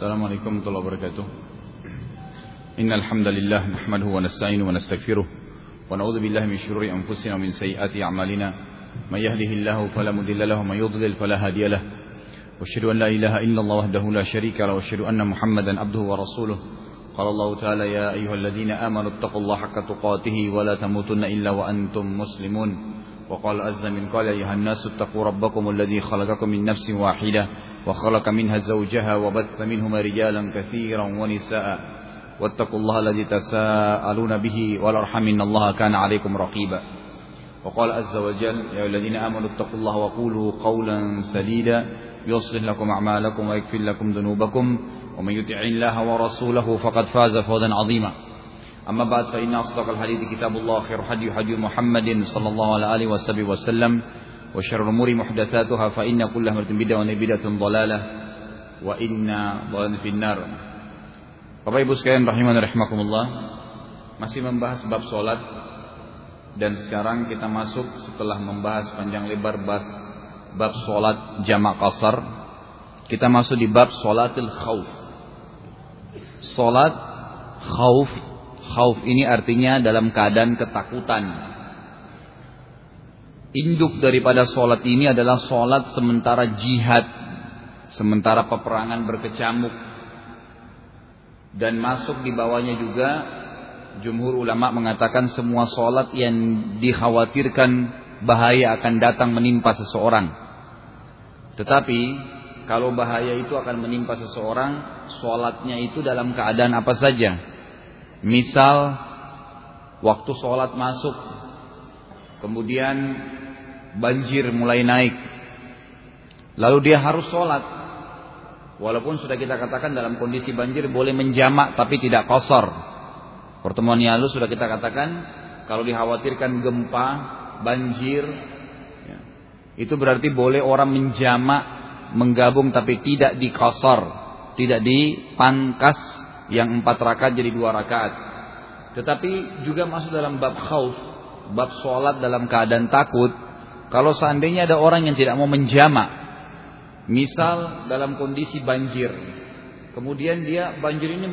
السلام عليكم ورحمة الله وبركاته. إن الحمد لله نحمده ونستعينه ونستغفره ونعوذ بالله من شرور أنفسنا ومن سيئات أعمالنا. من يهده الله فلا مضل له ومن يضلل فلا هادي له. وأشهد أن لا إله إلا الله وحده لا شريك له وأشهد أن محمدا عبده ورسوله. قال الله تعالى يا أيها الذين آمنوا اتقوا الله حق تقاته ولا تموتن إلا وأنتم مسلمون. وقال عز من قال يا أيها الناس اتقوا ربكم الذي خلقكم من نفس واحدة وخلق منها زوجها وبث منهما رجالا كثيرا ونساء. واتقوا الله الذي تساءلون به والأرحم إن الله كان عليكم رقيبا. وقال عز وجل يا الذين آمنوا اتقوا الله وقولوا قولا سديدا يصلح لكم أعمالكم ويكفر لكم ذنوبكم. ومن يطع الله ورسوله فقد فاز فوزا عظيما. أما بعد فإن أصدق الحديث كتاب الله خير حدي حدي محمد صلى الله عليه وسلم. وشر الأمور محدثاتها فإن كل محدثة بدعة وبدعة ضلالة وإن ضلالة في النار Bapak Ibu sekalian rahiman rahimakumullah masih membahas bab salat dan sekarang kita masuk setelah membahas panjang lebar bab bab salat jamak qasar kita masuk di bab salatil khauf salat khauf khauf ini artinya dalam keadaan ketakutan induk daripada sholat ini adalah sholat sementara jihad, sementara peperangan berkecamuk, dan masuk di bawahnya juga jumhur ulama mengatakan semua sholat yang dikhawatirkan bahaya akan datang menimpa seseorang. Tetapi kalau bahaya itu akan menimpa seseorang, sholatnya itu dalam keadaan apa saja. Misal waktu sholat masuk, kemudian banjir mulai naik. Lalu dia harus sholat. Walaupun sudah kita katakan dalam kondisi banjir boleh menjamak tapi tidak kosor. Pertemuan yang lalu sudah kita katakan kalau dikhawatirkan gempa, banjir, ya, itu berarti boleh orang menjamak, menggabung tapi tidak dikosor, tidak dipangkas yang empat rakaat jadi dua rakaat. Tetapi juga masuk dalam bab khauf, bab sholat dalam keadaan takut, kalau seandainya ada orang yang tidak mau menjamak, misal dalam kondisi banjir, kemudian dia banjir ini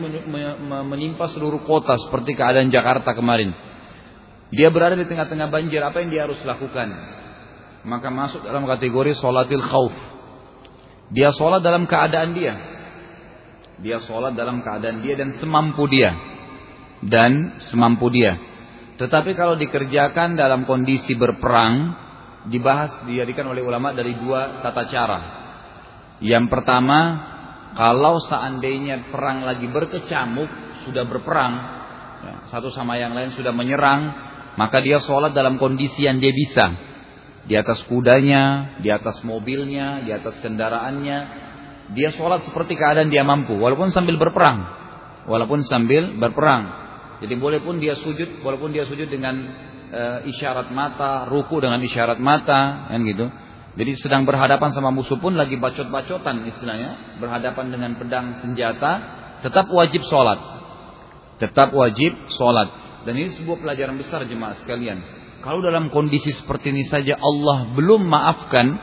menimpa seluruh kota seperti keadaan Jakarta kemarin. Dia berada di tengah-tengah banjir, apa yang dia harus lakukan? Maka masuk dalam kategori sholatil khauf. Dia sholat dalam keadaan dia. Dia sholat dalam keadaan dia dan semampu dia. Dan semampu dia. Tetapi kalau dikerjakan dalam kondisi berperang, dibahas dijadikan oleh ulama dari dua tata cara. Yang pertama, kalau seandainya perang lagi berkecamuk, sudah berperang, ya, satu sama yang lain sudah menyerang, maka dia sholat dalam kondisi yang dia bisa. Di atas kudanya, di atas mobilnya, di atas kendaraannya. Dia sholat seperti keadaan dia mampu, walaupun sambil berperang. Walaupun sambil berperang. Jadi boleh pun dia sujud, walaupun dia sujud dengan e, isyarat mata, ruku dengan isyarat mata, kan gitu. Jadi sedang berhadapan sama musuh pun lagi bacot-bacotan istilahnya, berhadapan dengan pedang senjata, tetap wajib sholat. Tetap wajib sholat. Dan ini sebuah pelajaran besar jemaah sekalian. Kalau dalam kondisi seperti ini saja Allah belum maafkan,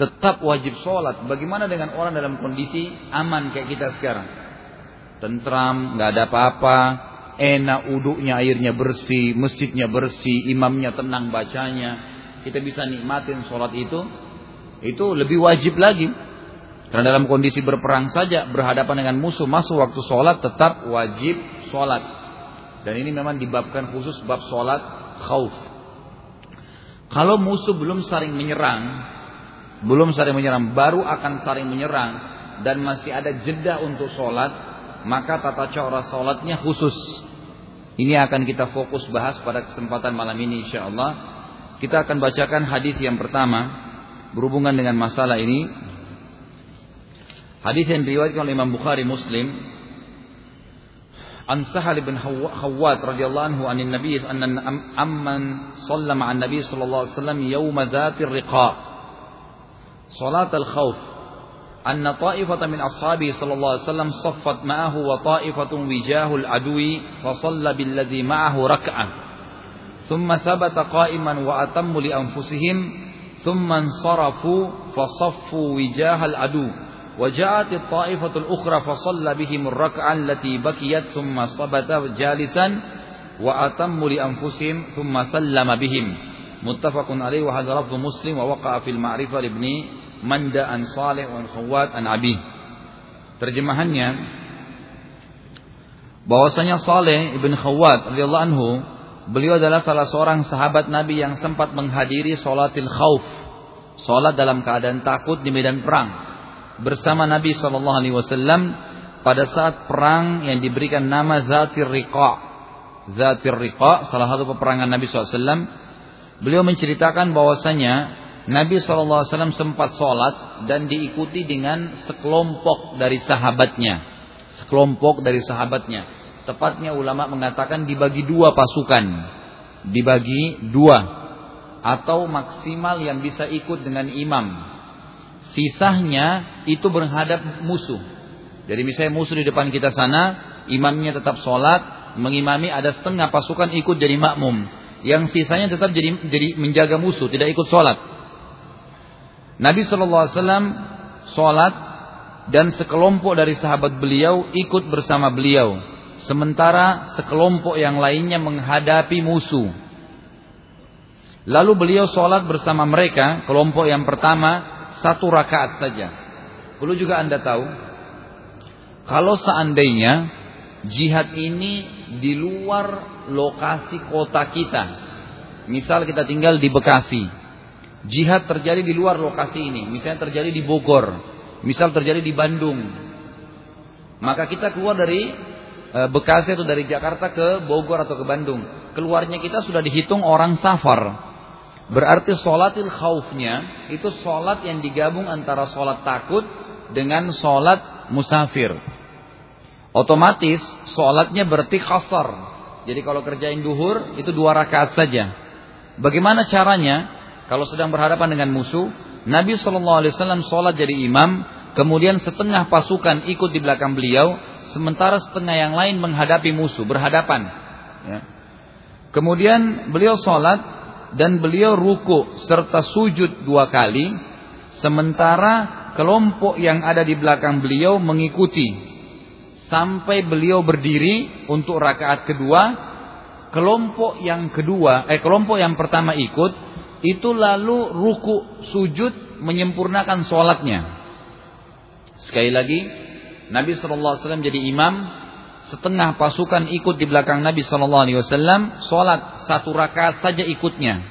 tetap wajib sholat. Bagaimana dengan orang dalam kondisi aman kayak kita sekarang? Tentram, nggak ada apa-apa, enak uduknya airnya bersih, masjidnya bersih, imamnya tenang bacanya. Kita bisa nikmatin sholat itu, itu lebih wajib lagi. Karena dalam kondisi berperang saja, berhadapan dengan musuh, masuk waktu sholat tetap wajib sholat. Dan ini memang dibabkan khusus bab sholat khauf. Kalau musuh belum saling menyerang, belum saling menyerang, baru akan saling menyerang, dan masih ada jeda untuk sholat, maka tata cara sholatnya khusus. Ini akan kita fokus bahas pada kesempatan malam ini insya Allah. Kita akan bacakan hadis yang pertama berhubungan dengan masalah ini. Hadis yang diriwayatkan oleh Imam Bukhari Muslim. An Sahal bin Khawwat radhiyallahu anhu anin Nabi anna amman shalla ma'an Nabi sallallahu alaihi wasallam yawm dhatir riqa. Salat al-khawf أن طائفة من أصحابه صلى الله عليه وسلم صفت معه وطائفة وجاه العدو فصلى بالذي معه ركعة. ثم ثبت قائما وأتموا لأنفسهم ثم انصرفوا فصفوا وجاه العدو. وجاءت الطائفة الأخرى فصلى بهم الركعة التي بكيت ثم صبت جالسا وأتموا لأنفسهم ثم سلم بهم. متفق عليه وهذا لفظ مسلم ووقع في المعرفة لابن Manda an Salih an Khawat an Abi. Terjemahannya bahwasanya Saleh ibn Khawat radhiyallahu anhu beliau adalah salah seorang sahabat Nabi yang sempat menghadiri salatil khauf, salat dalam keadaan takut di medan perang bersama Nabi sallallahu alaihi wasallam pada saat perang yang diberikan nama Zatir Riqa. Zatir Riqa salah satu peperangan Nabi sallallahu alaihi wasallam beliau menceritakan bahwasanya Nabi SAW sempat sholat dan diikuti dengan sekelompok dari sahabatnya. Sekelompok dari sahabatnya. Tepatnya ulama mengatakan dibagi dua pasukan. Dibagi dua. Atau maksimal yang bisa ikut dengan imam sisanya itu berhadap musuh. Jadi misalnya musuh di depan kita sana, imamnya tetap sholat, mengimami ada setengah pasukan ikut jadi makmum. Yang sisanya tetap jadi, jadi menjaga musuh, tidak ikut sholat. Nabi SAW sholat dan sekelompok dari sahabat beliau ikut bersama beliau. Sementara sekelompok yang lainnya menghadapi musuh. Lalu beliau sholat bersama mereka, kelompok yang pertama satu rakaat saja. Perlu juga Anda tahu, kalau seandainya jihad ini di luar lokasi kota kita, misal kita tinggal di Bekasi, jihad terjadi di luar lokasi ini, misalnya terjadi di Bogor, misal terjadi di Bandung, maka kita keluar dari e, Bekasi atau dari Jakarta ke Bogor atau ke Bandung, keluarnya kita sudah dihitung orang safar. Berarti sholatil khaufnya itu sholat yang digabung antara sholat takut dengan sholat musafir. Otomatis sholatnya berarti khasar. Jadi kalau kerjain duhur itu dua rakaat saja. Bagaimana caranya? Kalau sedang berhadapan dengan musuh, Nabi Shallallahu Alaihi Wasallam sholat jadi imam, kemudian setengah pasukan ikut di belakang beliau, sementara setengah yang lain menghadapi musuh, berhadapan. Ya. Kemudian beliau sholat dan beliau ruku serta sujud dua kali sementara kelompok yang ada di belakang beliau mengikuti sampai beliau berdiri untuk rakaat kedua kelompok yang kedua eh kelompok yang pertama ikut itu lalu ruku sujud menyempurnakan sholatnya sekali lagi Nabi SAW jadi imam setengah pasukan ikut di belakang Nabi Wasallam, sholat satu rakaat saja ikutnya.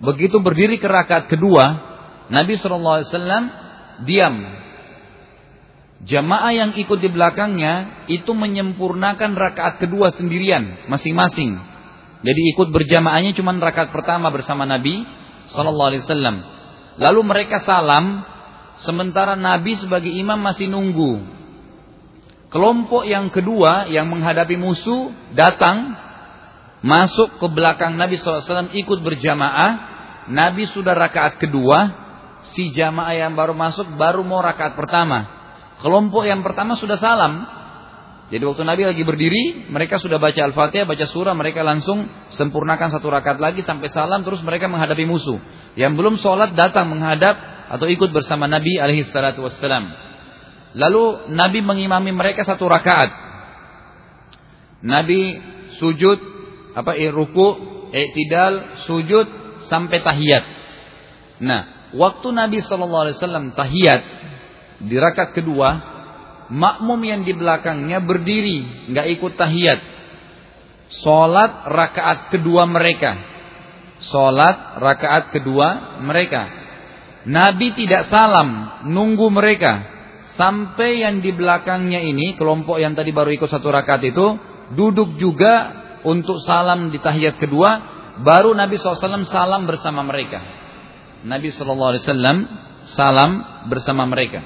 Begitu berdiri ke rakaat kedua, Nabi Wasallam diam. Jamaah yang ikut di belakangnya itu menyempurnakan rakaat kedua sendirian, masing-masing. Jadi ikut berjamaahnya cuma rakaat pertama bersama Nabi Shallallahu Alaihi Wasallam. Lalu mereka salam, sementara Nabi sebagai imam masih nunggu. Kelompok yang kedua yang menghadapi musuh datang masuk ke belakang Nabi SAW ikut berjamaah. Nabi sudah rakaat kedua, si jamaah yang baru masuk baru mau rakaat pertama. Kelompok yang pertama sudah salam. Jadi waktu Nabi lagi berdiri, mereka sudah baca Al-Fatihah, baca surah, mereka langsung sempurnakan satu rakaat lagi sampai salam, terus mereka menghadapi musuh. Yang belum sholat datang menghadap atau ikut bersama Nabi alaihi salatu wassalam. Lalu Nabi mengimami mereka satu rakaat. Nabi sujud apa eh, ruku, i'tidal, sujud sampai tahiyat. Nah, waktu Nabi sallallahu alaihi wasallam tahiyat di rakaat kedua, makmum yang di belakangnya berdiri, nggak ikut tahiyat. Salat rakaat kedua mereka. Salat rakaat kedua mereka. Nabi tidak salam, nunggu mereka sampai yang di belakangnya ini kelompok yang tadi baru ikut satu rakaat itu duduk juga untuk salam di tahiyat kedua baru Nabi SAW salam bersama mereka Nabi SAW salam bersama mereka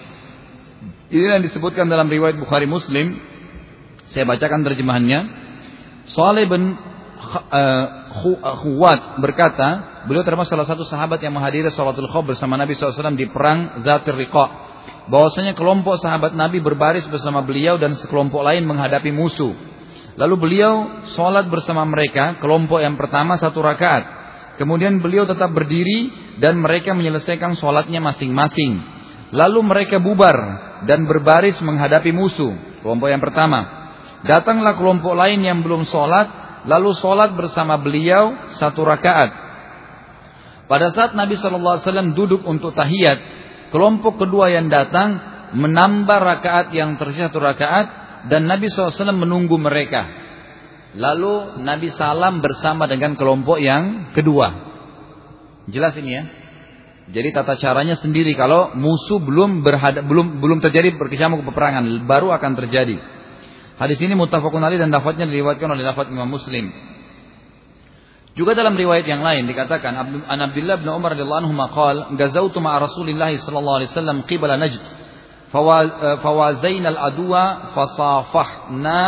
ini yang disebutkan dalam riwayat Bukhari Muslim saya bacakan terjemahannya Saleh bin uh, Khuwat berkata beliau termasuk salah satu sahabat yang menghadiri salatul khawf bersama Nabi SAW di perang Zatir Riqa bahwasanya kelompok sahabat Nabi berbaris bersama beliau dan sekelompok lain menghadapi musuh. Lalu beliau sholat bersama mereka, kelompok yang pertama satu rakaat. Kemudian beliau tetap berdiri dan mereka menyelesaikan sholatnya masing-masing. Lalu mereka bubar dan berbaris menghadapi musuh. Kelompok yang pertama. Datanglah kelompok lain yang belum sholat, lalu sholat bersama beliau satu rakaat. Pada saat Nabi SAW duduk untuk tahiyat, kelompok kedua yang datang menambah rakaat yang tersisa satu rakaat dan Nabi SAW menunggu mereka. Lalu Nabi salam bersama dengan kelompok yang kedua. Jelas ini ya. Jadi tata caranya sendiri kalau musuh belum berhadap, belum belum terjadi berkecamuk peperangan, baru akan terjadi. Hadis ini muttafaqun alaih dan lafadznya diriwayatkan oleh lafadz Imam Muslim. Juga dalam riwayat yang lain dikatakan An Abdullah bin Umar radhiyallahu anhu maqal gazautu ma Rasulillah sallallahu alaihi wasallam qibla Najd eh, fawazain al-adwa fasafahna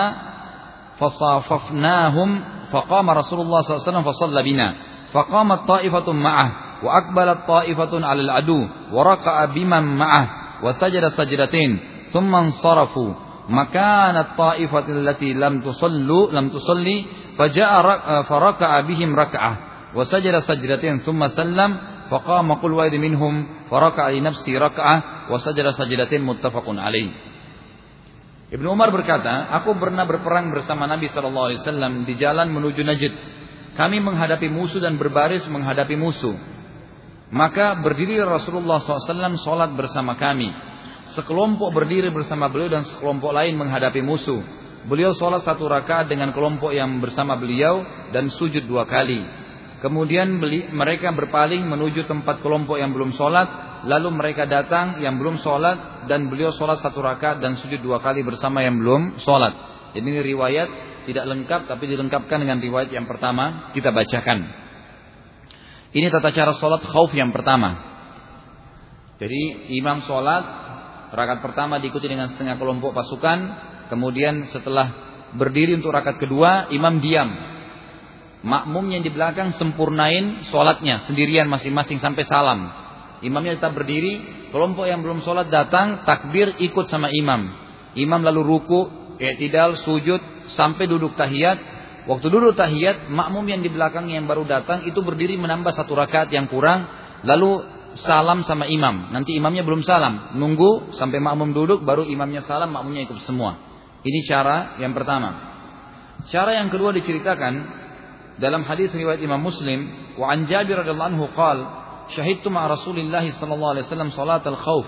fasafafnahum faqama Rasulullah sallallahu alaihi wasallam fasalla bina faqamat ta'ifatun ma'ah wa akbalat ta'ifatun 'alal adu wa معه biman ma'ah wa sajada sajdatain thumma sarafu makanat ta'ifatil lati lam tusallu lam tusalli faja'a faraka'a bihim rak'ah wa sajada sajdatain thumma sallam faqama qul wa'id minhum faraka'a li nafsi rak'ah wa Umar berkata, aku pernah berperang bersama Nabi Shallallahu di jalan menuju Najd. Kami menghadapi musuh dan berbaris menghadapi musuh. Maka berdiri Rasulullah SAW sholat bersama kami. Sekelompok berdiri bersama beliau dan sekelompok lain menghadapi musuh. Beliau sholat satu rakaat dengan kelompok yang bersama beliau dan sujud dua kali. Kemudian beli, mereka berpaling menuju tempat kelompok yang belum sholat Lalu mereka datang yang belum sholat dan beliau sholat satu rakaat dan sujud dua kali bersama yang belum sholat. Ini riwayat tidak lengkap tapi dilengkapkan dengan riwayat yang pertama kita bacakan. Ini tata cara sholat khauf yang pertama. Jadi imam sholat rakaat pertama diikuti dengan setengah kelompok pasukan. Kemudian setelah berdiri untuk rakaat kedua imam diam. Makmum yang di belakang sempurnain sholatnya sendirian masing-masing sampai salam. Imamnya tetap berdiri, kelompok yang belum sholat datang, takbir ikut sama imam. Imam lalu ruku, i'tidal, sujud, sampai duduk tahiyat. Waktu dulu tahiyat, makmum yang di belakang yang baru datang itu berdiri menambah satu rakaat yang kurang, lalu salam sama imam. Nanti imamnya belum salam, nunggu sampai makmum duduk, baru imamnya salam, makmumnya ikut semua. Ini cara yang pertama. Cara yang kedua diceritakan dalam hadis riwayat Imam Muslim, wa an Jabir radhiyallahu anhu qaal, syahidtu ma Rasulillah sallallahu alaihi wasallam salat al-khauf,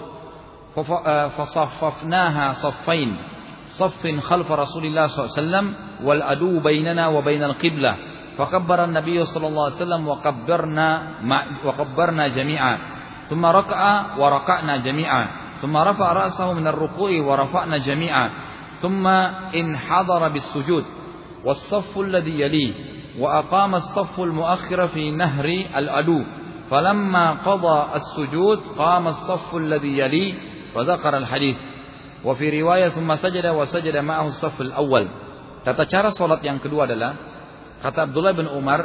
fasafafnaha eh, saffain. صف خلف رسول الله صلى الله عليه وسلم والأدو بيننا وبين القبلة. فكبر النبي صلى الله عليه وسلم وكبرنا وكبرنا جميعا. ثم ركع وركعنا جميعا. ثم رفع رأسه من الركوع ورفعنا جميعا. ثم انحضر بالسجود. والصف الذي يليه. وأقام الصف المؤخر في نهر العدو qada as-sujud qama as-saffu alladhi yali wa dzakara al-hadits. Wa fi riwayat thumma sajada wa sajada ma'ahu as-saff al-awwal. Tata cara salat yang kedua adalah kata Abdullah bin Umar,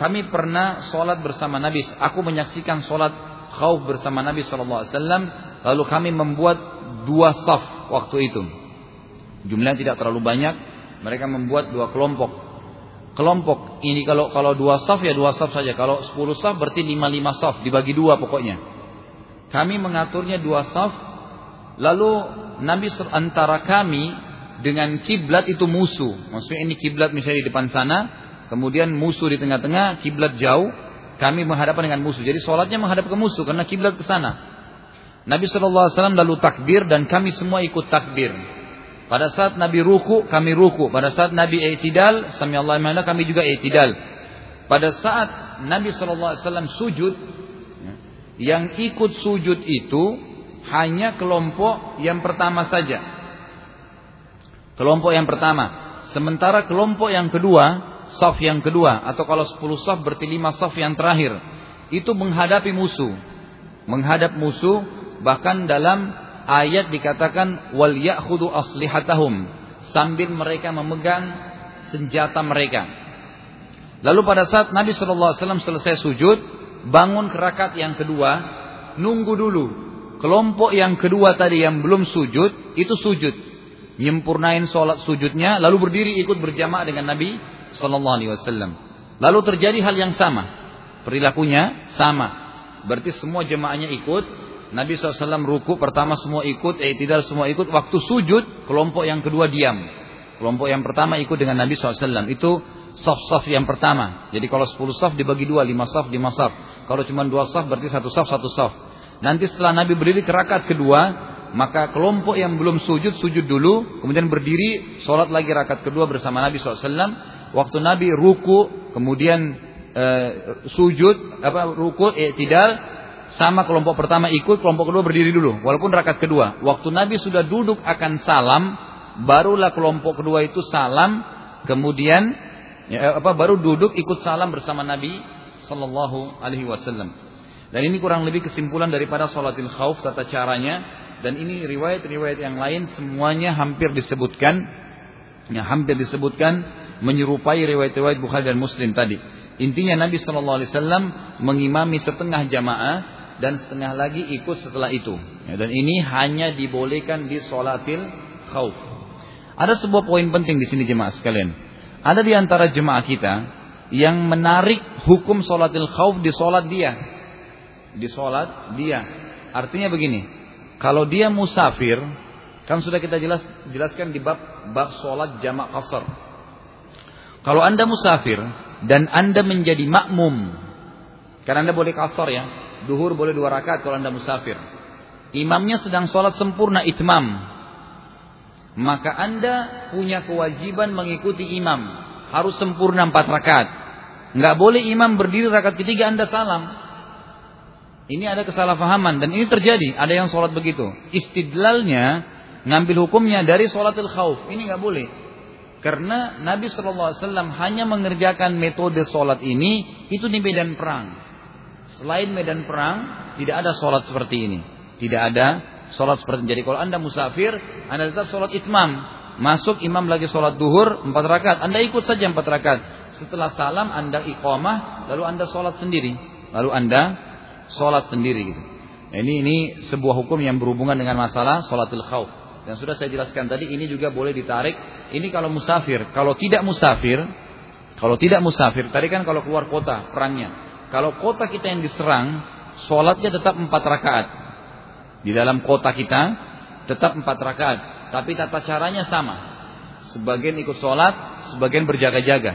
kami pernah salat bersama Nabi. Aku menyaksikan salat khauf bersama Nabi sallallahu alaihi wasallam, lalu kami membuat dua saf waktu itu. Jumlahnya tidak terlalu banyak, mereka membuat dua kelompok kelompok ini kalau kalau dua saf ya dua saf saja. Kalau sepuluh saf berarti lima lima saf dibagi dua pokoknya. Kami mengaturnya dua saf. Lalu Nabi antara kami dengan kiblat itu musuh. Maksudnya ini kiblat misalnya di depan sana, kemudian musuh di tengah-tengah, kiblat jauh. Kami menghadapkan dengan musuh. Jadi sholatnya menghadap ke musuh karena kiblat ke sana. Nabi SAW lalu takbir dan kami semua ikut takbir. Pada saat Nabi ruku, kami ruku. Pada saat Nabi i'tidal, sami Allah kami juga i'tidal. Pada saat Nabi SAW sujud, yang ikut sujud itu hanya kelompok yang pertama saja. Kelompok yang pertama. Sementara kelompok yang kedua, saf yang kedua, atau kalau 10 saf berarti 5 saf yang terakhir, itu menghadapi musuh. Menghadap musuh, bahkan dalam ayat dikatakan wal ya'khudhu aslihatahum sambil mereka memegang senjata mereka. Lalu pada saat Nabi SAW selesai sujud, bangun ke rakaat yang kedua, nunggu dulu. Kelompok yang kedua tadi yang belum sujud, itu sujud. Nyempurnain sholat sujudnya, lalu berdiri ikut berjamaah dengan Nabi SAW. Lalu terjadi hal yang sama. Perilakunya sama. Berarti semua jemaahnya ikut Nabi SAW ruku pertama semua ikut, eh tidak semua ikut. Waktu sujud, kelompok yang kedua diam. Kelompok yang pertama ikut dengan Nabi SAW. Itu saf-saf yang pertama. Jadi kalau 10 saf dibagi dua, 5 saf, 5 saf. Kalau cuma dua saf berarti satu saf, satu saf. Nanti setelah Nabi berdiri ke rakaat kedua, maka kelompok yang belum sujud, sujud dulu. Kemudian berdiri, sholat lagi rakaat kedua bersama Nabi SAW. Waktu Nabi ruku, kemudian uh, sujud, apa ruku, tidak sama kelompok pertama ikut, kelompok kedua berdiri dulu. Walaupun rakaat kedua. Waktu Nabi sudah duduk akan salam, barulah kelompok kedua itu salam, kemudian ya, apa baru duduk ikut salam bersama Nabi Sallallahu Alaihi Wasallam. Dan ini kurang lebih kesimpulan daripada sholatil khauf tata caranya. Dan ini riwayat-riwayat yang lain semuanya hampir disebutkan, ya hampir disebutkan menyerupai riwayat-riwayat Bukhari dan Muslim tadi. Intinya Nabi Wasallam mengimami setengah jamaah dan setengah lagi ikut setelah itu. Ya, dan ini hanya dibolehkan di sholatil khauf. Ada sebuah poin penting di sini jemaah sekalian. Ada di antara jemaah kita yang menarik hukum sholatil khauf di sholat dia. Di sholat dia. Artinya begini. Kalau dia musafir. Kan sudah kita jelas, jelaskan di bab, bab sholat jamak kasar. Kalau anda musafir dan Anda menjadi makmum. Karena Anda boleh kasar ya. Duhur boleh dua rakaat kalau Anda musafir. Imamnya sedang sholat sempurna itmam. Maka Anda punya kewajiban mengikuti imam. Harus sempurna empat rakaat. Nggak boleh imam berdiri rakaat ketiga Anda salam. Ini ada kesalahpahaman dan ini terjadi. Ada yang sholat begitu. Istidlalnya ngambil hukumnya dari sholatil khauf. Ini nggak boleh. Karena Nabi Shallallahu Alaihi Wasallam hanya mengerjakan metode sholat ini itu di medan perang. Selain medan perang, tidak ada sholat seperti ini. Tidak ada sholat seperti ini. Jadi kalau anda musafir, anda tetap sholat itmam. Masuk imam lagi sholat duhur empat rakaat. Anda ikut saja empat rakaat. Setelah salam anda iqamah, lalu anda sholat sendiri. Lalu anda sholat sendiri. Gitu. Nah, ini ini sebuah hukum yang berhubungan dengan masalah sholatil khawf. Dan sudah saya jelaskan tadi ini juga boleh ditarik. Ini kalau musafir. Kalau tidak musafir, kalau tidak musafir, tadi kan kalau keluar kota perangnya. Kalau kota kita yang diserang, sholatnya tetap empat rakaat. Di dalam kota kita tetap empat rakaat. Tapi tata caranya sama. Sebagian ikut sholat, sebagian berjaga-jaga.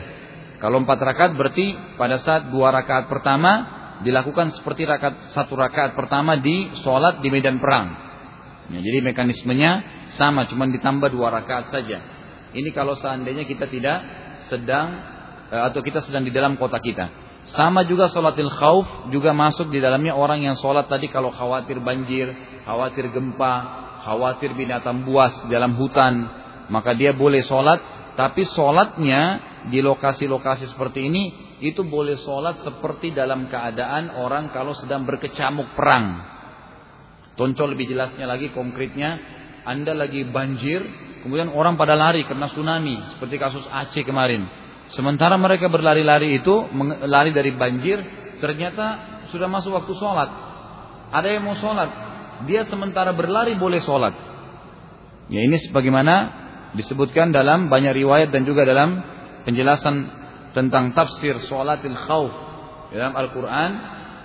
Kalau empat rakaat berarti pada saat dua rakaat pertama dilakukan seperti rakaat satu rakaat pertama di sholat di medan perang. Ya, jadi mekanismenya sama, cuma ditambah dua rakaat saja. Ini kalau seandainya kita tidak sedang eh, atau kita sedang di dalam kota kita. Sama juga sholatil khauf juga masuk di dalamnya orang yang sholat tadi kalau khawatir banjir, khawatir gempa, khawatir binatang buas dalam hutan, maka dia boleh sholat. Tapi sholatnya di lokasi-lokasi seperti ini itu boleh sholat seperti dalam keadaan orang kalau sedang berkecamuk perang. Contoh lebih jelasnya lagi konkretnya, Anda lagi banjir, kemudian orang pada lari karena tsunami, seperti kasus Aceh kemarin. Sementara mereka berlari-lari itu, lari dari banjir, ternyata sudah masuk waktu sholat. Ada yang mau sholat, dia sementara berlari boleh sholat. Ya ini sebagaimana disebutkan dalam banyak riwayat dan juga dalam penjelasan tentang tafsir sholatil khawf dalam Al-Quran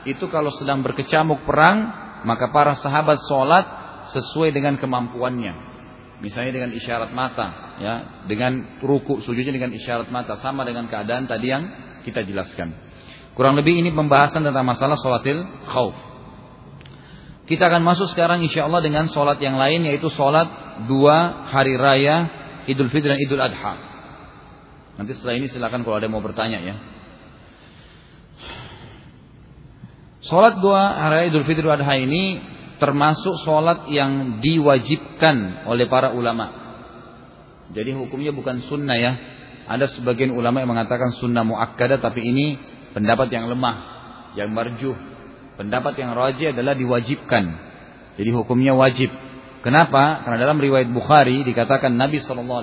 itu kalau sedang berkecamuk perang maka para sahabat sholat sesuai dengan kemampuannya. Misalnya dengan isyarat mata, ya, dengan ruku sujudnya dengan isyarat mata, sama dengan keadaan tadi yang kita jelaskan. Kurang lebih ini pembahasan tentang masalah sholatil khauf. Kita akan masuk sekarang insya Allah dengan sholat yang lain yaitu sholat dua hari raya Idul Fitri dan Idul Adha. Nanti setelah ini silakan kalau ada yang mau bertanya ya. Sholat dua hari Idul Fitri Adha ini termasuk sholat yang diwajibkan oleh para ulama. Jadi hukumnya bukan sunnah ya. Ada sebagian ulama yang mengatakan sunnah muakkada tapi ini pendapat yang lemah, yang marjuh. Pendapat yang rajih adalah diwajibkan. Jadi hukumnya wajib. Kenapa? Karena dalam riwayat Bukhari dikatakan Nabi SAW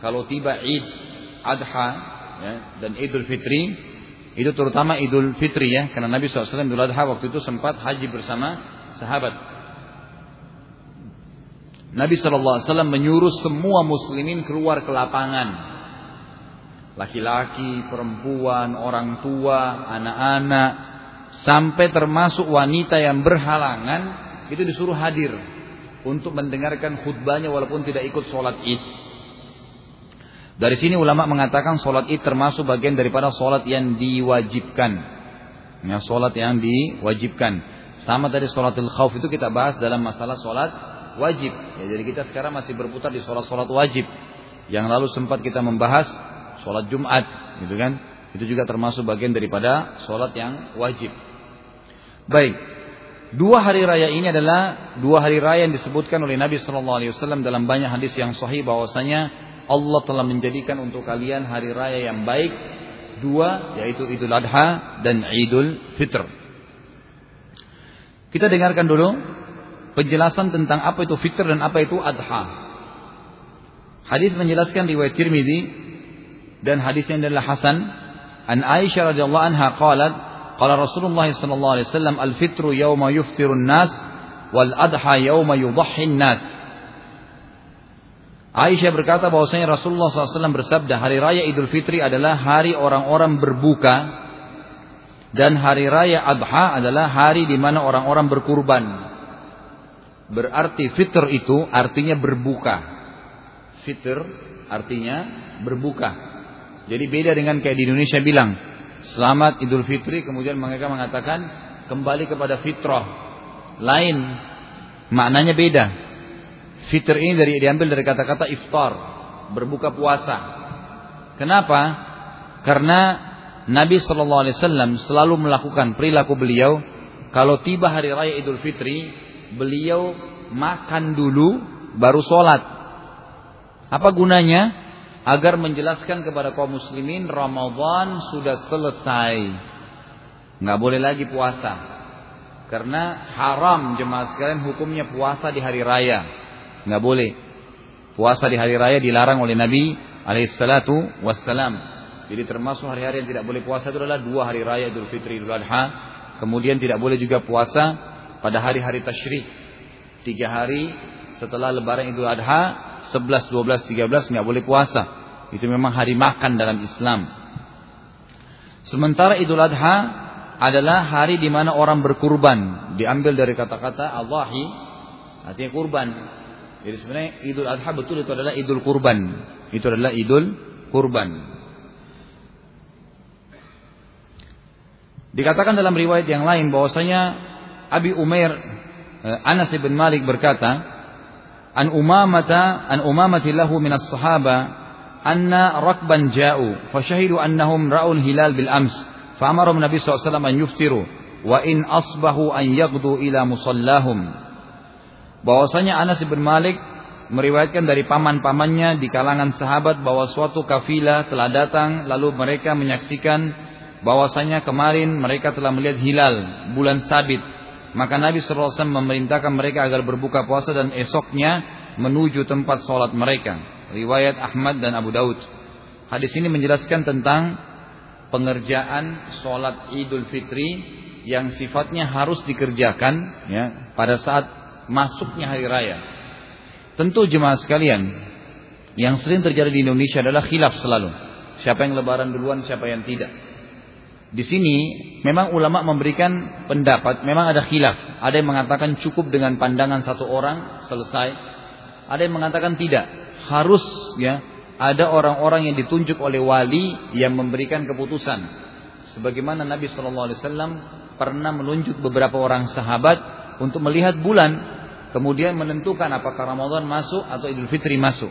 kalau tiba Id Adha ya, dan Idul Fitri itu terutama Idul Fitri ya, karena Nabi SAW Idul Adha waktu itu sempat haji bersama sahabat. Nabi SAW menyuruh semua muslimin keluar ke lapangan. Laki-laki, perempuan, orang tua, anak-anak. sampai termasuk wanita yang berhalangan itu disuruh hadir untuk mendengarkan khutbahnya walaupun tidak ikut sholat id. Dari sini ulama mengatakan sholat id termasuk bagian daripada sholat yang diwajibkan. Ya, sholat yang diwajibkan. Sama tadi sholatil khauf itu kita bahas dalam masalah sholat wajib. Ya, jadi kita sekarang masih berputar di sholat-sholat wajib. Yang lalu sempat kita membahas sholat Jumat, gitu kan? Itu juga termasuk bagian daripada sholat yang wajib. Baik, dua hari raya ini adalah dua hari raya yang disebutkan oleh Nabi Shallallahu Alaihi Wasallam dalam banyak hadis yang sahih bahwasanya Allah telah menjadikan untuk kalian hari raya yang baik dua yaitu Idul Adha dan Idul Fitr. Kita dengarkan dulu penjelasan tentang apa itu fitr dan apa itu adha. Hadis menjelaskan riwayat Tirmidzi dan hadisnya adalah hasan. An Aisyah radhiyallahu anha qalat qala Rasulullah sallallahu alaihi wasallam al-fitru yawma yuftirun nas wal adha yawma yudhhi nas. Aisyah berkata bahwasanya Rasulullah SAW bersabda hari raya Idul Fitri adalah hari orang-orang berbuka dan hari raya Adha adalah hari di mana orang-orang berkurban. Berarti fitr itu artinya berbuka. Fitr artinya berbuka. Jadi beda dengan kayak di Indonesia bilang selamat Idul Fitri kemudian mereka mengatakan kembali kepada fitrah. Lain maknanya beda. Fitr ini dari diambil dari kata-kata iftar, berbuka puasa. Kenapa? Karena Nabi Shallallahu Alaihi Wasallam selalu melakukan perilaku beliau. Kalau tiba hari raya Idul Fitri, beliau makan dulu, baru sholat. Apa gunanya? Agar menjelaskan kepada kaum muslimin Ramadan sudah selesai. Nggak boleh lagi puasa. Karena haram jemaah sekalian hukumnya puasa di hari raya nggak boleh. Puasa di hari raya dilarang oleh Nabi alaihissalatu wassalam. Jadi termasuk hari-hari yang tidak boleh puasa itu adalah dua hari raya Idul Fitri Idul Adha. Kemudian tidak boleh juga puasa pada hari-hari tasyrik. Tiga hari setelah lebaran Idul Adha, 11, 12, 13 nggak boleh puasa. Itu memang hari makan dalam Islam. Sementara Idul Adha adalah hari di mana orang berkurban. Diambil dari kata-kata Allahi, artinya kurban. Jadi sebenarnya Idul Adha betul itu adalah Idul Kurban. Itu adalah Idul Kurban. Dikatakan dalam riwayat yang lain bahwasanya Abi Umair eh, Anas bin Malik berkata, "An Umamata an Umamati lahu min as-sahaba anna rakban ja'u fashahidu annahum ra'ul hilal bil ams fa amara Nabi sallallahu alaihi wasallam an yuftiru wa in asbahu an yaghdu ila musallahum." Bahwasanya Anas bin Malik meriwayatkan dari paman-pamannya di kalangan sahabat bahwa suatu kafilah telah datang lalu mereka menyaksikan bahwasanya kemarin mereka telah melihat hilal bulan sabit. Maka Nabi SAW memerintahkan mereka agar berbuka puasa dan esoknya menuju tempat sholat mereka. Riwayat Ahmad dan Abu Daud. Hadis ini menjelaskan tentang pengerjaan sholat Idul Fitri yang sifatnya harus dikerjakan ya pada saat masuknya hari raya. Tentu jemaah sekalian, yang sering terjadi di Indonesia adalah khilaf selalu. Siapa yang lebaran duluan, siapa yang tidak. Di sini memang ulama memberikan pendapat, memang ada khilaf. Ada yang mengatakan cukup dengan pandangan satu orang selesai. Ada yang mengatakan tidak, harus ya ada orang-orang yang ditunjuk oleh wali yang memberikan keputusan. Sebagaimana Nabi Shallallahu Alaihi Wasallam pernah menunjuk beberapa orang sahabat untuk melihat bulan kemudian menentukan apakah Ramadan masuk atau Idul Fitri masuk.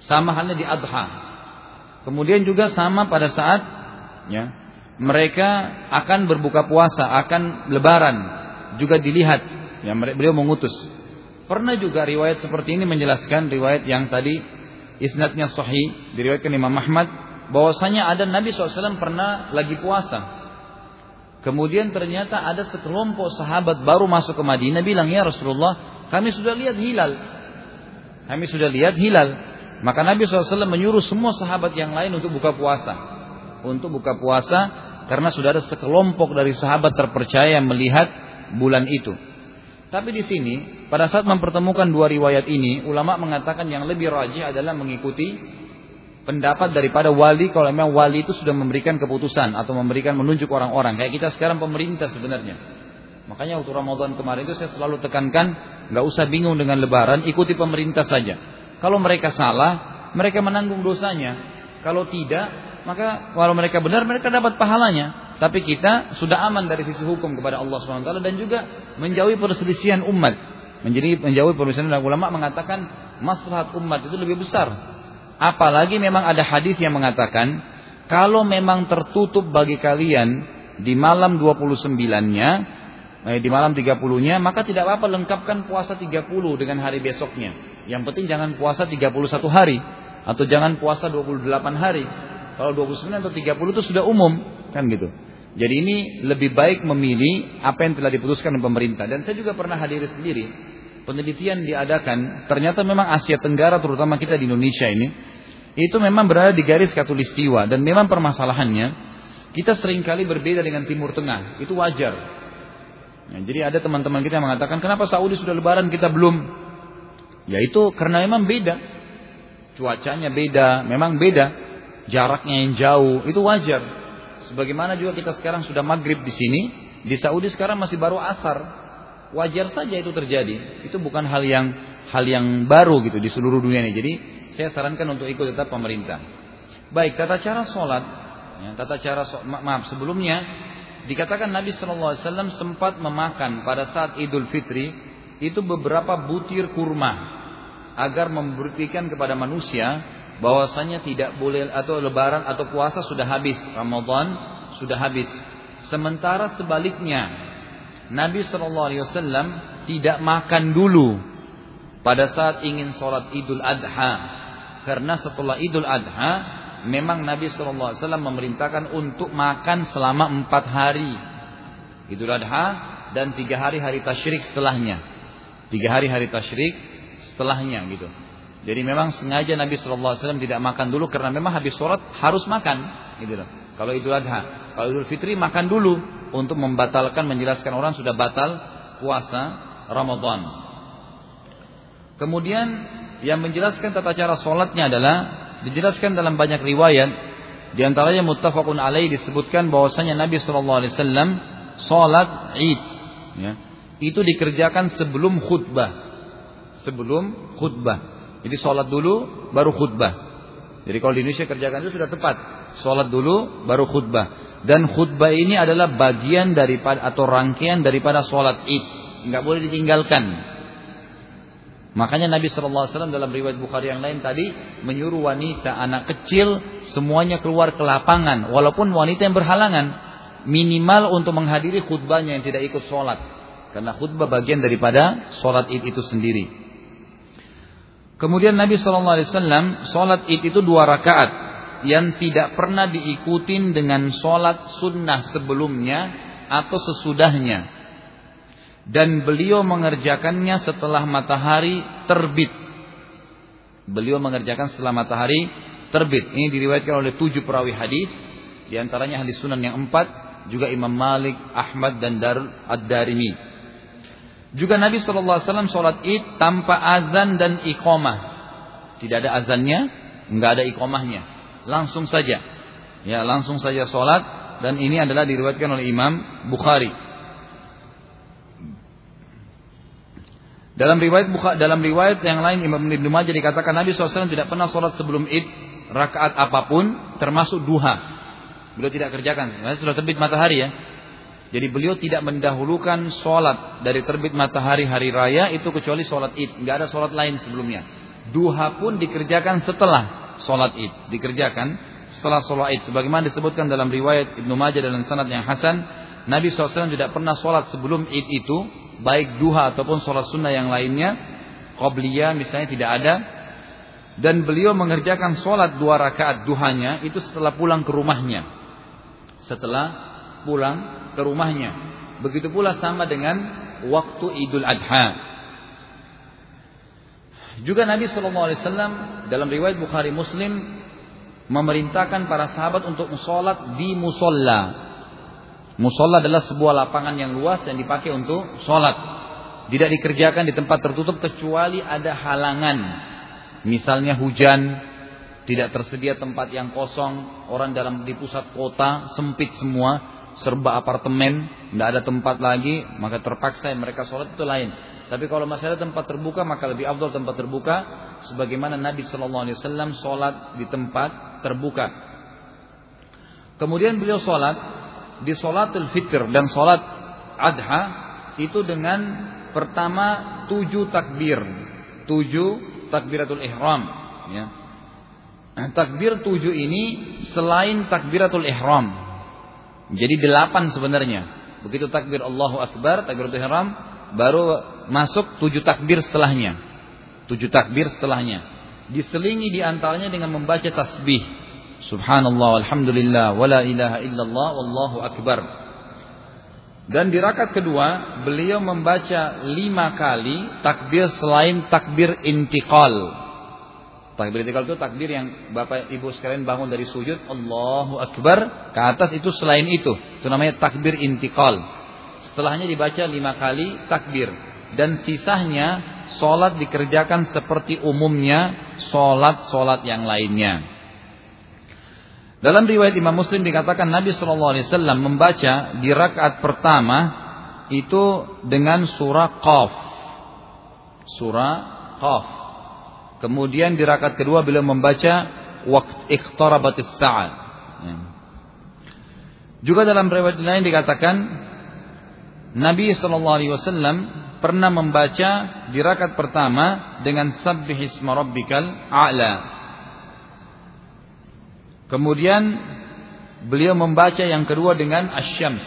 Sama halnya di Adha. Kemudian juga sama pada saat ya, mereka akan berbuka puasa, akan lebaran juga dilihat. Ya, beliau mengutus. Pernah juga riwayat seperti ini menjelaskan riwayat yang tadi isnadnya sahih diriwayatkan Imam Ahmad bahwasanya ada Nabi SAW pernah lagi puasa Kemudian ternyata ada sekelompok sahabat baru masuk ke Madinah bilang, "Ya Rasulullah, kami sudah lihat hilal." Kami sudah lihat hilal. Maka Nabi SAW menyuruh semua sahabat yang lain untuk buka puasa. Untuk buka puasa karena sudah ada sekelompok dari sahabat terpercaya yang melihat bulan itu. Tapi di sini, pada saat mempertemukan dua riwayat ini, ulama mengatakan yang lebih rajih adalah mengikuti pendapat daripada wali kalau memang wali itu sudah memberikan keputusan atau memberikan menunjuk orang-orang. Kayak kita sekarang pemerintah sebenarnya. Makanya waktu Ramadan kemarin itu saya selalu tekankan, nggak usah bingung dengan lebaran, ikuti pemerintah saja. Kalau mereka salah, mereka menanggung dosanya. Kalau tidak, maka kalau mereka benar, mereka dapat pahalanya. Tapi kita sudah aman dari sisi hukum kepada Allah SWT dan juga menjauhi perselisihan umat. Menjadi menjauhi perselisihan ulama mengatakan maslahat umat itu lebih besar Apalagi memang ada hadis yang mengatakan kalau memang tertutup bagi kalian di malam 29-nya, eh, di malam 30-nya, maka tidak apa-apa lengkapkan puasa 30 dengan hari besoknya. Yang penting jangan puasa 31 hari atau jangan puasa 28 hari. Kalau 29 atau 30 itu sudah umum, kan gitu. Jadi ini lebih baik memilih apa yang telah diputuskan oleh pemerintah. Dan saya juga pernah hadir sendiri penelitian diadakan, ternyata memang Asia Tenggara terutama kita di Indonesia ini itu memang berada di garis katulistiwa dan memang permasalahannya kita sering kali berbeda dengan Timur Tengah. Itu wajar. Nah, jadi ada teman-teman kita yang mengatakan kenapa Saudi sudah lebaran kita belum? Ya itu karena memang beda. Cuacanya beda, memang beda. Jaraknya yang jauh, itu wajar. Sebagaimana juga kita sekarang sudah maghrib di sini, di Saudi sekarang masih baru asar. Wajar saja itu terjadi. Itu bukan hal yang hal yang baru gitu di seluruh dunia ini. Jadi saya sarankan untuk ikut tetap pemerintah. Baik, tata cara sholat, ya, tata cara ma maaf sebelumnya dikatakan Nabi Shallallahu Alaihi Wasallam sempat memakan pada saat Idul Fitri itu beberapa butir kurma agar membuktikan kepada manusia bahwasanya tidak boleh atau lebaran atau puasa sudah habis, Ramadan sudah habis. Sementara sebaliknya, Nabi Shallallahu Alaihi Wasallam tidak makan dulu pada saat ingin sholat Idul Adha karena setelah Idul Adha memang Nabi SAW memerintahkan untuk makan selama empat hari Idul Adha dan tiga hari hari tasyrik setelahnya. Tiga hari hari tasyrik setelahnya gitu. Jadi memang sengaja Nabi SAW tidak makan dulu karena memang habis sholat harus makan gitu loh. Kalau Idul Adha, kalau Idul Fitri makan dulu untuk membatalkan menjelaskan orang sudah batal puasa Ramadan. Kemudian yang menjelaskan tata cara sholatnya adalah dijelaskan dalam banyak riwayat di antaranya muttafaqun alaih disebutkan bahwasanya Nabi alaihi wasallam sholat Id ya, itu dikerjakan sebelum khutbah. Sebelum khutbah. Jadi sholat dulu baru khutbah. Jadi kalau di Indonesia kerjakan itu sudah tepat. Sholat dulu baru khutbah. Dan khutbah ini adalah bagian daripada atau rangkaian daripada sholat Id nggak boleh ditinggalkan Makanya Nabi Wasallam dalam riwayat Bukhari yang lain tadi menyuruh wanita, anak kecil semuanya keluar ke lapangan, walaupun wanita yang berhalangan, minimal untuk menghadiri khutbahnya yang tidak ikut sholat, karena khutbah bagian daripada sholat id itu sendiri. Kemudian Nabi Wasallam sholat id itu dua rakaat yang tidak pernah diikutin dengan sholat sunnah sebelumnya atau sesudahnya dan beliau mengerjakannya setelah matahari terbit. Beliau mengerjakan setelah matahari terbit. Ini diriwayatkan oleh tujuh perawi hadis, di antaranya hadis sunan yang empat, juga Imam Malik, Ahmad dan Darul Ad-Darimi. Juga Nabi SAW sholat id tanpa azan dan iqamah. Tidak ada azannya, nggak ada iqamahnya. Langsung saja. Ya, langsung saja sholat dan ini adalah diriwayatkan oleh Imam Bukhari. Dalam riwayat dalam riwayat yang lain Imam Ibnu Majah dikatakan Nabi SAW tidak pernah sholat sebelum id rakaat apa pun termasuk duha. Beliau tidak kerjakan. Karena sudah terbit matahari ya. Jadi beliau tidak mendahulukan sholat dari terbit matahari hari raya itu kecuali sholat id. Nggak ada sholat lain sebelumnya. Duha pun dikerjakan setelah sholat id. Dikerjakan setelah sholat id. Sebagaimana disebutkan dalam riwayat Ibnu Majah dalam sanad yang hasan. Nabi SAW tidak pernah sholat sebelum id itu baik duha ataupun sholat sunnah yang lainnya, qobliyah misalnya tidak ada, dan beliau mengerjakan sholat dua rakaat duhanya itu setelah pulang ke rumahnya. Setelah pulang ke rumahnya. Begitu pula sama dengan waktu Idul Adha. Juga Nabi Wasallam dalam riwayat Bukhari Muslim memerintahkan para sahabat untuk sholat di musolla Musola adalah sebuah lapangan yang luas yang dipakai untuk sholat. Tidak dikerjakan di tempat tertutup kecuali ada halangan. Misalnya hujan, tidak tersedia tempat yang kosong, orang dalam di pusat kota sempit semua, serba apartemen, tidak ada tempat lagi, maka terpaksa mereka sholat itu lain. Tapi kalau masih ada tempat terbuka, maka lebih afdal tempat terbuka, sebagaimana Nabi Shallallahu Alaihi Wasallam sholat di tempat terbuka. Kemudian beliau sholat di sholatul fitr dan sholat adha itu dengan pertama tujuh takbir, tujuh takbiratul ihram. Ya. Nah, takbir tujuh ini selain takbiratul ihram. Jadi delapan sebenarnya. Begitu takbir Allahu Akbar, takbiratul ihram, baru masuk tujuh takbir setelahnya. Tujuh takbir setelahnya. Diselingi di antaranya dengan membaca tasbih. Subhanallah, alhamdulillah, wala ilaha illallah, wallahu akbar. Dan di rakaat kedua beliau membaca lima kali takbir selain takbir intikal. Takbir intikal itu takbir yang bapak ibu sekalian bangun dari sujud Allahu Akbar ke atas itu selain itu. Itu namanya takbir intikal. Setelahnya dibaca lima kali takbir. Dan sisanya solat dikerjakan seperti umumnya solat-solat yang lainnya. Dalam riwayat Imam Muslim dikatakan Nabi Shallallahu Alaihi Wasallam membaca di rakaat pertama itu dengan surah Qaf, surah Qaf. Kemudian di rakaat kedua beliau membaca waktu iqtarabatis sa'at. Ya. Juga dalam riwayat lain dikatakan Nabi Shallallahu Alaihi Wasallam pernah membaca di rakaat pertama dengan Sabbihisma Rabbikal A'la Kemudian beliau membaca yang kedua dengan asyams.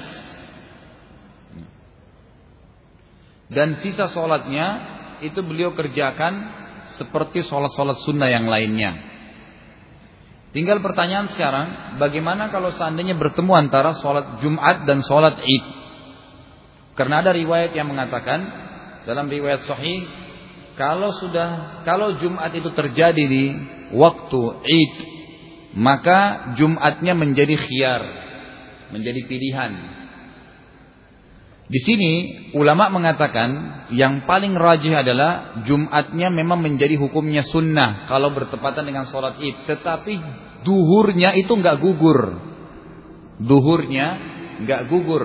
Dan sisa sholatnya itu beliau kerjakan seperti sholat-sholat sunnah yang lainnya. Tinggal pertanyaan sekarang, bagaimana kalau seandainya bertemu antara sholat Jumat dan sholat Id? Karena ada riwayat yang mengatakan dalam riwayat Sahih, kalau sudah kalau Jumat itu terjadi di waktu Id maka Jumatnya menjadi khiar, menjadi pilihan. Di sini ulama mengatakan yang paling rajih adalah Jumatnya memang menjadi hukumnya sunnah kalau bertepatan dengan sholat id. Tetapi duhurnya itu nggak gugur. Duhurnya nggak gugur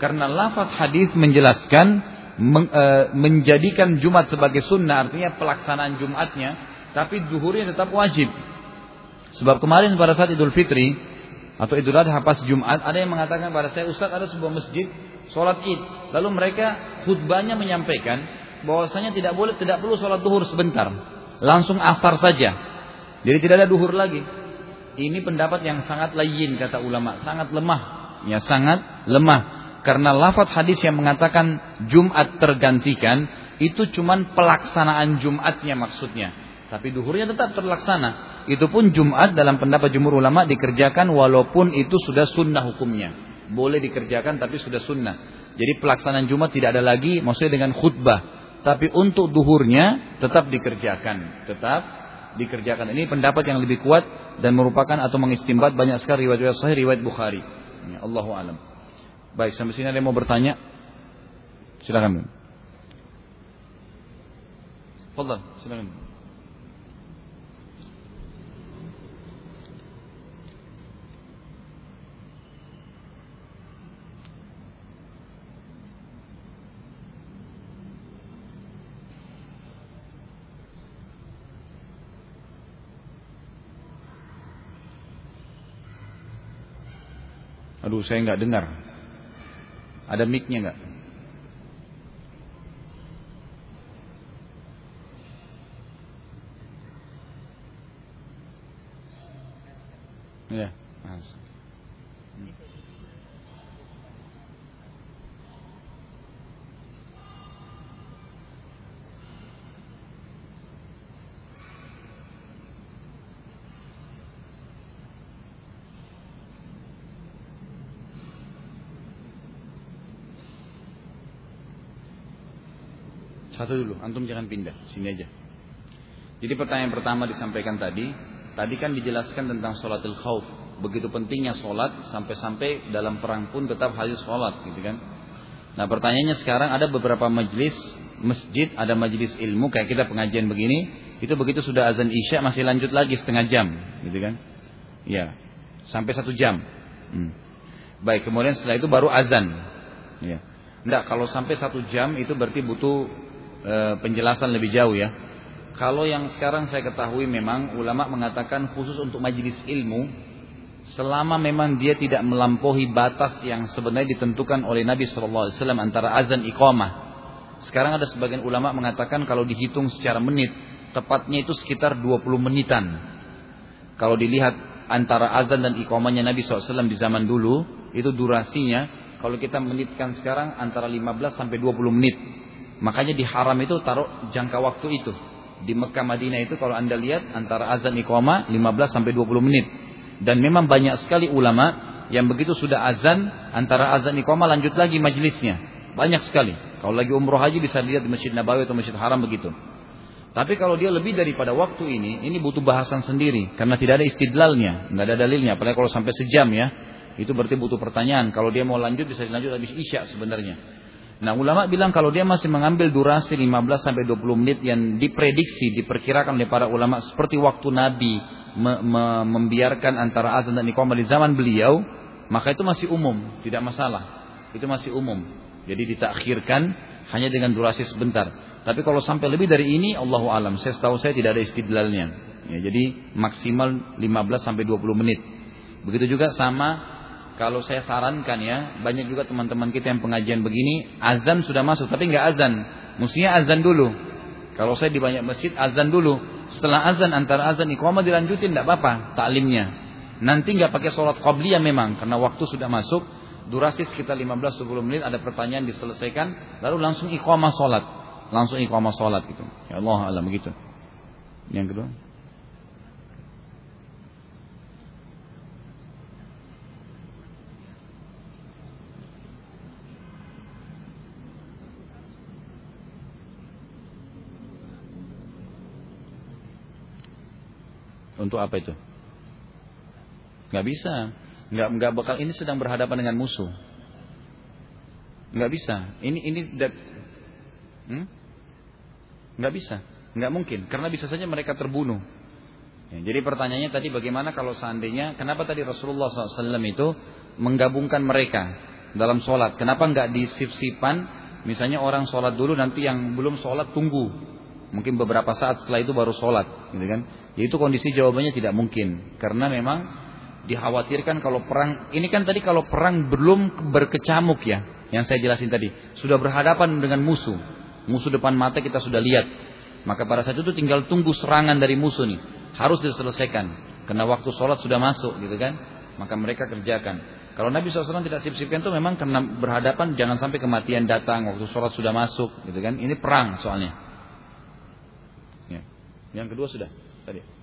karena lafaz hadis menjelaskan e, menjadikan Jumat sebagai sunnah artinya pelaksanaan Jumatnya, tapi duhurnya tetap wajib. Sebab kemarin pada saat Idul Fitri atau Idul Adha pas Jumat ada yang mengatakan pada saya Ustaz ada sebuah masjid sholat Id. Lalu mereka khutbahnya menyampaikan bahwasanya tidak boleh tidak perlu sholat duhur sebentar, langsung asar saja. Jadi tidak ada duhur lagi. Ini pendapat yang sangat lain kata ulama, sangat lemah, ya sangat lemah. Karena lafaz hadis yang mengatakan Jumat tergantikan itu cuman pelaksanaan Jumatnya maksudnya. Tapi duhurnya tetap terlaksana. Itu pun Jumat dalam pendapat jumhur ulama dikerjakan walaupun itu sudah sunnah hukumnya. Boleh dikerjakan tapi sudah sunnah. Jadi pelaksanaan Jumat tidak ada lagi maksudnya dengan khutbah. Tapi untuk duhurnya tetap dikerjakan. Tetap dikerjakan. Ini pendapat yang lebih kuat dan merupakan atau mengistimbat banyak sekali riwayat-riwayat sahih riwayat Bukhari. Ya, Allahu alam. Baik, sampai sini ada yang mau bertanya? Silakan. Fadal, silakan. Aduh saya nggak dengar. Ada micnya nggak? Ya dulu, antum jangan pindah, sini aja. Jadi pertanyaan pertama disampaikan tadi, tadi kan dijelaskan tentang sholatul khauf. Begitu pentingnya sholat, sampai-sampai dalam perang pun tetap harus sholat, gitu kan. Nah pertanyaannya sekarang ada beberapa majelis masjid, ada majelis ilmu kayak kita pengajian begini, itu begitu sudah azan isya masih lanjut lagi setengah jam, gitu kan? Ya, sampai satu jam. Hmm. Baik, kemudian setelah itu baru azan. Ya. Enggak, kalau sampai satu jam itu berarti butuh e, penjelasan lebih jauh ya. Kalau yang sekarang saya ketahui memang ulama mengatakan khusus untuk majelis ilmu selama memang dia tidak melampaui batas yang sebenarnya ditentukan oleh Nabi SAW antara azan iqamah. Sekarang ada sebagian ulama mengatakan kalau dihitung secara menit tepatnya itu sekitar 20 menitan. Kalau dilihat antara azan dan iqamahnya Nabi SAW di zaman dulu, itu durasinya kalau kita menitkan sekarang antara 15 sampai 20 menit. Makanya di haram itu taruh jangka waktu itu. Di Mekah Madinah itu kalau Anda lihat antara azan iqamah 15 sampai 20 menit. Dan memang banyak sekali ulama yang begitu sudah azan antara azan iqamah lanjut lagi majelisnya. Banyak sekali. Kalau lagi umroh haji bisa lihat di Masjid Nabawi atau Masjid Haram begitu. Tapi kalau dia lebih daripada waktu ini, ini butuh bahasan sendiri karena tidak ada istidlalnya, nggak ada dalilnya. Apalagi kalau sampai sejam ya, itu berarti butuh pertanyaan. Kalau dia mau lanjut bisa dilanjut habis isya sebenarnya. Nah ulama bilang kalau dia masih mengambil durasi 15 sampai 20 menit yang diprediksi, diperkirakan oleh para ulama seperti waktu Nabi me me membiarkan antara azan dan iqamah di zaman beliau, maka itu masih umum, tidak masalah. Itu masih umum. Jadi ditakhirkan hanya dengan durasi sebentar. Tapi kalau sampai lebih dari ini, Allah alam. Saya tahu saya tidak ada istidlalnya. Ya, jadi maksimal 15 sampai 20 menit. Begitu juga sama kalau saya sarankan ya, banyak juga teman-teman kita yang pengajian begini, azan sudah masuk tapi nggak azan. Mestinya azan dulu. Kalau saya di banyak masjid azan dulu. Setelah azan antara azan iqamah dilanjutin tidak apa-apa taklimnya. Nanti nggak pakai sholat qabliyah memang karena waktu sudah masuk. Durasi sekitar 15-20 menit ada pertanyaan diselesaikan lalu langsung iqamah sholat langsung iqamah salat gitu. Ya Allah alam begitu. Yang kedua. Untuk apa itu? Gak bisa. Gak, gak bakal ini sedang berhadapan dengan musuh. Gak bisa. Ini ini hmm? Nggak bisa, nggak mungkin, karena bisa saja mereka terbunuh. Ya, jadi pertanyaannya tadi bagaimana kalau seandainya, kenapa tadi Rasulullah SAW itu menggabungkan mereka dalam sholat? Kenapa nggak disip-sipan? Misalnya orang sholat dulu, nanti yang belum sholat tunggu. Mungkin beberapa saat setelah itu baru sholat, gitu kan? Yaitu kondisi jawabannya tidak mungkin, karena memang dikhawatirkan kalau perang ini kan tadi kalau perang belum berkecamuk ya, yang saya jelasin tadi, sudah berhadapan dengan musuh. Musuh depan mata kita sudah lihat. Maka pada saat itu tinggal tunggu serangan dari musuh nih. Harus diselesaikan. Karena waktu sholat sudah masuk gitu kan. Maka mereka kerjakan. Kalau Nabi SAW tidak sip-sipkan itu memang karena berhadapan jangan sampai kematian datang waktu sholat sudah masuk gitu kan. Ini perang soalnya. Ya. Yang kedua sudah tadi.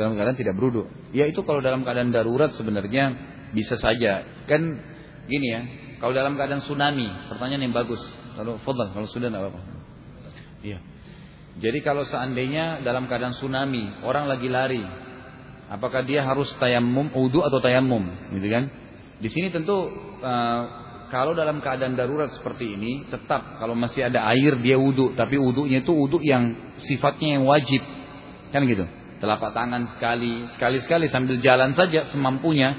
dalam keadaan tidak beruduk. Ya itu kalau dalam keadaan darurat sebenarnya bisa saja. Kan gini ya, kalau dalam keadaan tsunami, pertanyaan yang bagus. Kalau fadal, kalau sudah tidak apa-apa. Iya. Jadi kalau seandainya dalam keadaan tsunami, orang lagi lari, apakah dia harus tayamum, wudu atau tayamum, gitu kan? Di sini tentu uh, kalau dalam keadaan darurat seperti ini, tetap kalau masih ada air dia wudhu, tapi wudhunya itu wudhu yang sifatnya yang wajib, kan gitu telapak tangan sekali, sekali-sekali sambil jalan saja semampunya.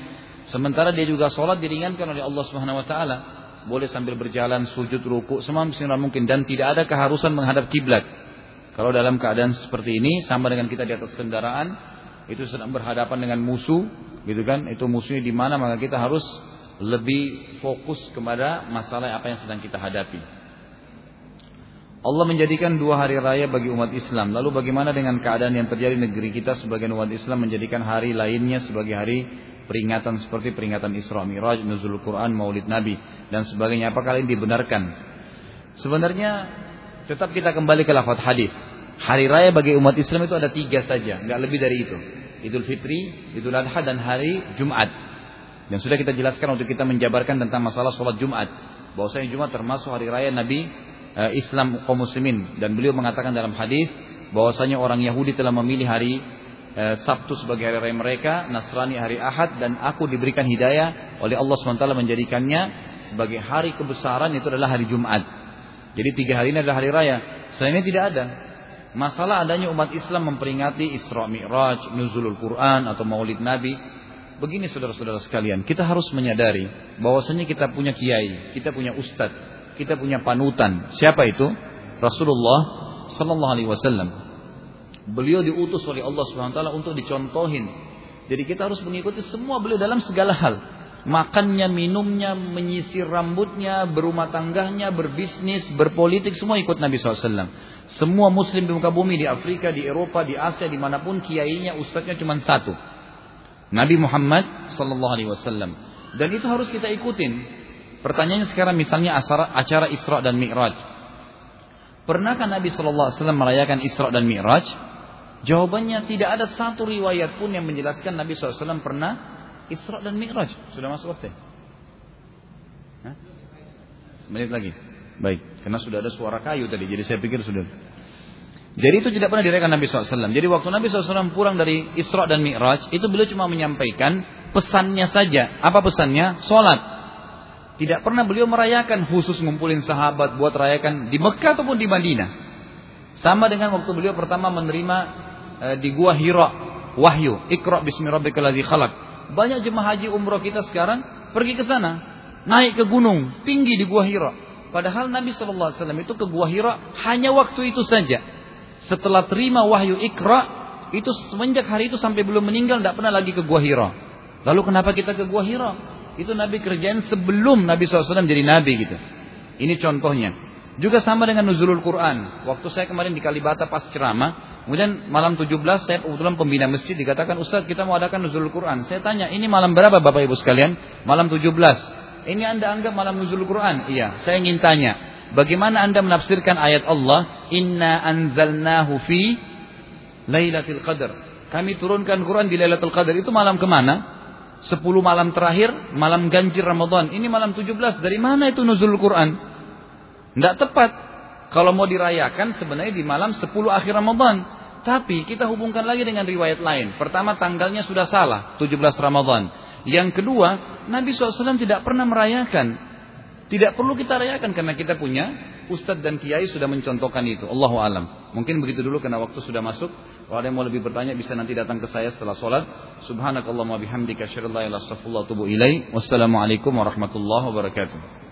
Sementara dia juga sholat diringankan oleh Allah Subhanahu Wa Taala. Boleh sambil berjalan, sujud, ruku, semaksimal mungkin dan tidak ada keharusan menghadap kiblat. Kalau dalam keadaan seperti ini sama dengan kita di atas kendaraan, itu sedang berhadapan dengan musuh, gitu kan? Itu musuhnya di mana maka kita harus lebih fokus kepada masalah apa yang sedang kita hadapi. Allah menjadikan dua hari raya bagi umat Islam. Lalu bagaimana dengan keadaan yang terjadi di negeri kita sebagian umat Islam menjadikan hari lainnya sebagai hari peringatan seperti peringatan Isra Miraj, Nuzul Quran, Maulid Nabi dan sebagainya. Apakah ini dibenarkan? Sebenarnya tetap kita kembali ke lafaz hadis. Hari raya bagi umat Islam itu ada tiga saja, nggak lebih dari itu. Idul Fitri, Idul Adha dan hari Jumat. Dan sudah kita jelaskan untuk kita menjabarkan tentang masalah sholat Jumat. Bahwasanya Jumat termasuk hari raya Nabi Eh, Islam kaum muslimin dan beliau mengatakan dalam hadis bahwasanya orang Yahudi telah memilih hari eh, Sabtu sebagai hari raya mereka, Nasrani hari Ahad dan aku diberikan hidayah oleh Allah SWT menjadikannya sebagai hari kebesaran itu adalah hari Jumat. Jadi tiga hari ini adalah hari raya. Selainnya tidak ada. Masalah adanya umat Islam memperingati Isra Mi'raj, Nuzulul Quran atau Maulid Nabi. Begini saudara-saudara sekalian, kita harus menyadari bahwasanya kita punya kiai, kita punya ustadz, kita punya panutan. Siapa itu? Rasulullah sallallahu alaihi wasallam. Beliau diutus oleh Allah Subhanahu wa taala untuk dicontohin. Jadi kita harus mengikuti semua beliau dalam segala hal. Makannya, minumnya, menyisir rambutnya, berumah tangganya, berbisnis, berpolitik, semua ikut Nabi SAW. Semua muslim di muka bumi, di Afrika, di Eropa, di Asia, di mana pun kiainya, ustadznya cuma satu. Nabi Muhammad Sallallahu Alaihi Wasallam. Dan itu harus kita ikutin. Pertanyaannya sekarang misalnya acara, acara Isra dan Mi'raj. Pernahkah Nabi Sallallahu Alaihi Wasallam merayakan Isra dan Mi'raj? Jawabannya tidak ada satu riwayat pun yang menjelaskan Nabi SAW pernah Isra dan Mi'raj. Sudah masuk waktu? Hah? Semenit lagi. Baik, karena sudah ada suara kayu tadi, jadi saya pikir sudah. Jadi itu tidak pernah dirayakan Nabi SAW. Jadi waktu Nabi SAW pulang dari Isra dan Mi'raj, itu beliau cuma menyampaikan pesannya saja. Apa pesannya? Sholat. Tidak pernah beliau merayakan khusus ngumpulin sahabat buat rayakan di Mekah ataupun di Madinah. Sama dengan waktu beliau pertama menerima Eh, di gua Hira wahyu Iqra bismi rabbikal ladzi. Banyak jemaah haji umroh kita sekarang pergi ke sana, naik ke gunung tinggi di gua Hira. Padahal Nabi wasallam itu ke gua Hira hanya waktu itu saja. Setelah terima wahyu Iqra, itu semenjak hari itu sampai belum meninggal tidak pernah lagi ke gua Hira. Lalu kenapa kita ke gua Hira? Itu Nabi kerjain sebelum Nabi SAW jadi Nabi gitu. Ini contohnya. Juga sama dengan nuzulul Quran. Waktu saya kemarin di Kalibata pas ceramah, Kemudian malam 17 saya kebetulan pembina masjid dikatakan Ustaz kita mau adakan nuzul Quran. Saya tanya ini malam berapa Bapak Ibu sekalian? Malam 17. Ini Anda anggap malam nuzul Quran? Iya. Saya ingin tanya. Bagaimana Anda menafsirkan ayat Allah? Inna anzalnahu fi Lailatul Qadar. Kami turunkan Quran di Lailatul Qadar. Itu malam ke mana? 10 malam terakhir, malam ganjil Ramadan. Ini malam 17. Dari mana itu nuzul Quran? Tidak tepat. Kalau mau dirayakan sebenarnya di malam 10 akhir Ramadan. Tapi kita hubungkan lagi dengan riwayat lain. Pertama tanggalnya sudah salah, 17 Ramadan. Yang kedua, Nabi SAW tidak pernah merayakan. Tidak perlu kita rayakan karena kita punya ustadz dan kiai sudah mencontohkan itu. Allahu alam. Mungkin begitu dulu karena waktu sudah masuk. Kalau ada yang mau lebih bertanya bisa nanti datang ke saya setelah sholat. Subhanakallahumma bihamdika asyhadu an la ilaha Wassalamualaikum warahmatullahi wabarakatuh.